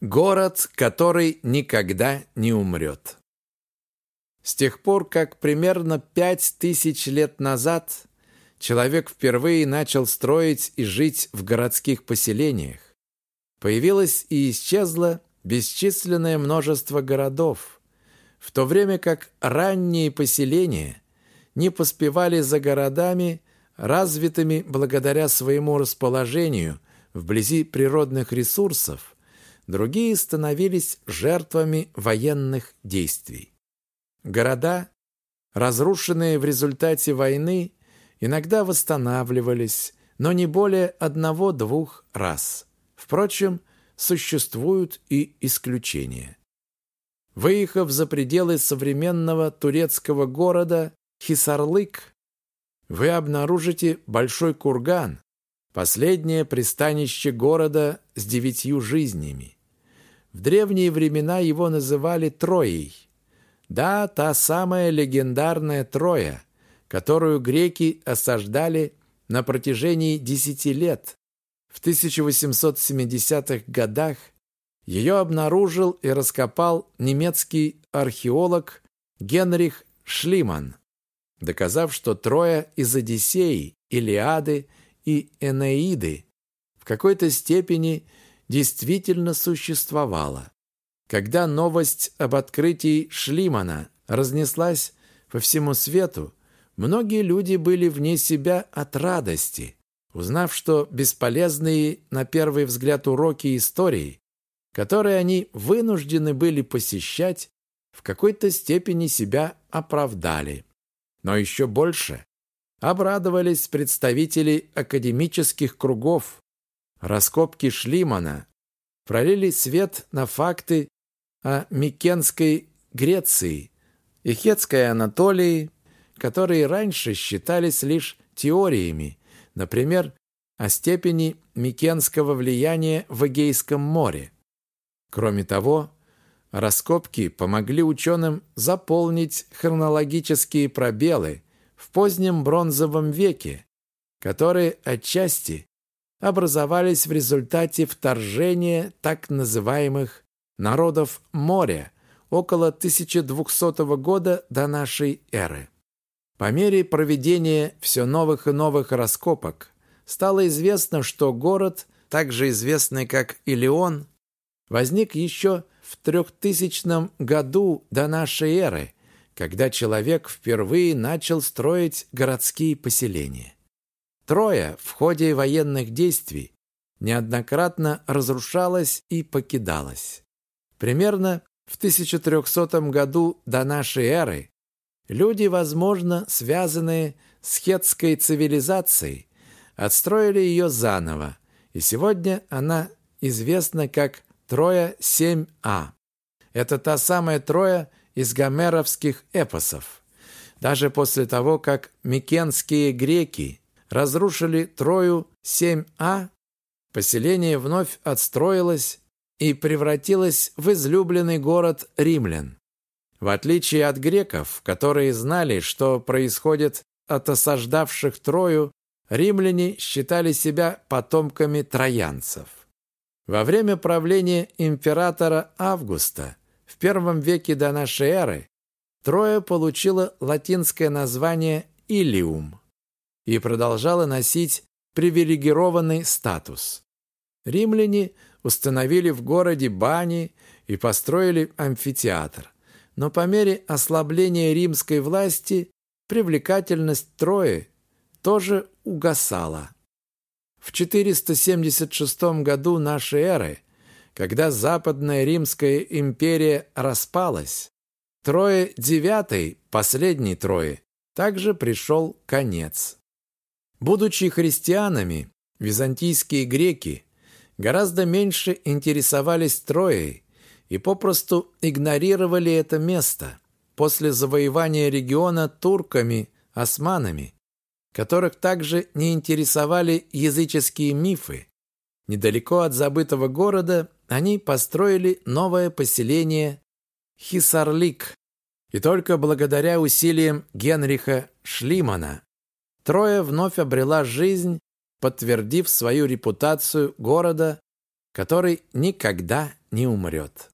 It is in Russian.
Город, который никогда не умрет. С тех пор, как примерно пять тысяч лет назад человек впервые начал строить и жить в городских поселениях, появилось и исчезло бесчисленное множество городов, в то время как ранние поселения не поспевали за городами, развитыми благодаря своему расположению вблизи природных ресурсов, другие становились жертвами военных действий. Города, разрушенные в результате войны, иногда восстанавливались, но не более одного-двух раз. Впрочем, существуют и исключения. Выехав за пределы современного турецкого города Хисарлык, вы обнаружите большой курган, последнее пристанище города с девятью жизнями. В древние времена его называли Троей. Да, та самая легендарная Троя, которую греки осаждали на протяжении десяти лет. В 1870-х годах ее обнаружил и раскопал немецкий археолог Генрих Шлиман, доказав, что Троя из Одиссеи, Илиады и Энеиды в какой-то степени – действительно существовала. Когда новость об открытии Шлимана разнеслась по всему свету, многие люди были вне себя от радости, узнав, что бесполезные на первый взгляд уроки истории, которые они вынуждены были посещать, в какой-то степени себя оправдали. Но еще больше обрадовались представители академических кругов, Раскопки Шлимана пролили свет на факты о Микенской Греции и Хетской Анатолии, которые раньше считались лишь теориями, например, о степени микенского влияния в Эгейском море. Кроме того, раскопки помогли ученым заполнить хронологические пробелы в позднем бронзовом веке, которые отчасти образовались в результате вторжения так называемых народов моря около 1200 года до нашей эры. По мере проведения все новых и новых раскопок стало известно, что город, также известный как Илион, возник еще в 3000 году до нашей эры, когда человек впервые начал строить городские поселения. Троя в ходе военных действий неоднократно разрушалась и покидалась. Примерно в 1300 году до нашей эры люди, возможно, связанные с хетской цивилизацией, отстроили ее заново, и сегодня она известна как Троя 7А. Это та самая Троя из гомеровских эпосов. Даже после того, как микенские греки разрушили Трою 7А, поселение вновь отстроилось и превратилось в излюбленный город римлян. В отличие от греков, которые знали, что происходит от осаждавших Трою, римляне считали себя потомками троянцев. Во время правления императора Августа в первом веке до нашей эры Троя получила латинское название Илиум и продолжала носить привилегированный статус. Римляне установили в городе бани и построили амфитеатр. Но по мере ослабления римской власти привлекательность Трои тоже угасала. В 476 году нашей эры, когда Западная Римская империя распалась, Трое девятой, последней Трои, также пришел конец. Будучи христианами, византийские греки гораздо меньше интересовались Троей и попросту игнорировали это место после завоевания региона турками, османами, которых также не интересовали языческие мифы. Недалеко от забытого города они построили новое поселение Хисарлик, и только благодаря усилиям Генриха Шлимана Троя вновь обрела жизнь, подтвердив свою репутацию города, который никогда не умрет.